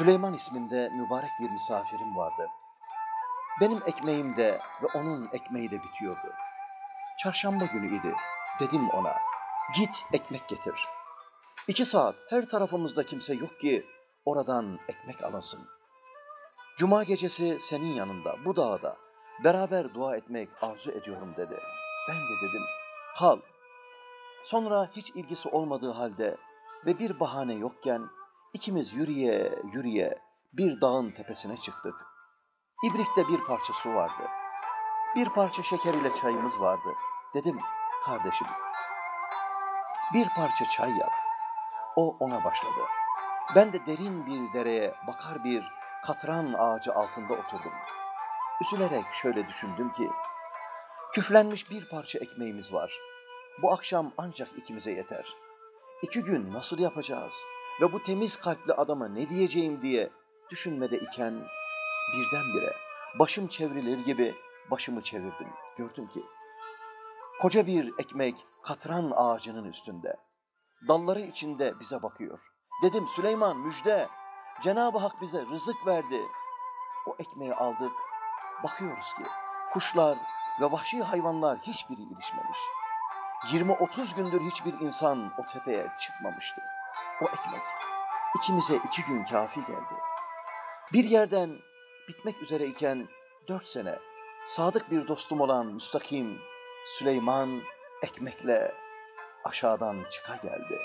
Süleyman isminde mübarek bir misafirim vardı. Benim ekmeğim de ve onun ekmeği de bitiyordu. Çarşamba günüydü. Dedim ona, git ekmek getir. İki saat her tarafımızda kimse yok ki oradan ekmek alınsın. Cuma gecesi senin yanında, bu dağda beraber dua etmek arzu ediyorum dedi. Ben de dedim, kal. Sonra hiç ilgisi olmadığı halde ve bir bahane yokken ikimiz yürüye yürüye bir dağın tepesine çıktık. İbrik'te bir parça su vardı. Bir parça şeker ile çayımız vardı. Dedim, kardeşim, bir parça çay yap. O ona başladı. Ben de derin bir dereye bakar bir katran ağacı altında oturdum. Üzülerek şöyle düşündüm ki, küflenmiş bir parça ekmeğimiz var. Bu akşam ancak ikimize yeter. İki gün nasıl yapacağız ve bu temiz kalpli adama ne diyeceğim diye düşünmede iken birdenbire başım çevrilir gibi başımı çevirdim. Gördüm ki koca bir ekmek katran ağacının üstünde. Dalları içinde bize bakıyor. Dedim Süleyman müjde. Cenab-ı Hak bize rızık verdi. O ekmeği aldık. Bakıyoruz ki kuşlar ve vahşi hayvanlar hiçbiri ilişmemiş. 20-30 gündür hiçbir insan o tepeye çıkmamıştı. O ekmek ikimize iki gün kafi geldi. Bir yerden bitmek üzereyken dört sene sadık bir dostum olan müstakim Süleyman ekmekle aşağıdan çıka geldi.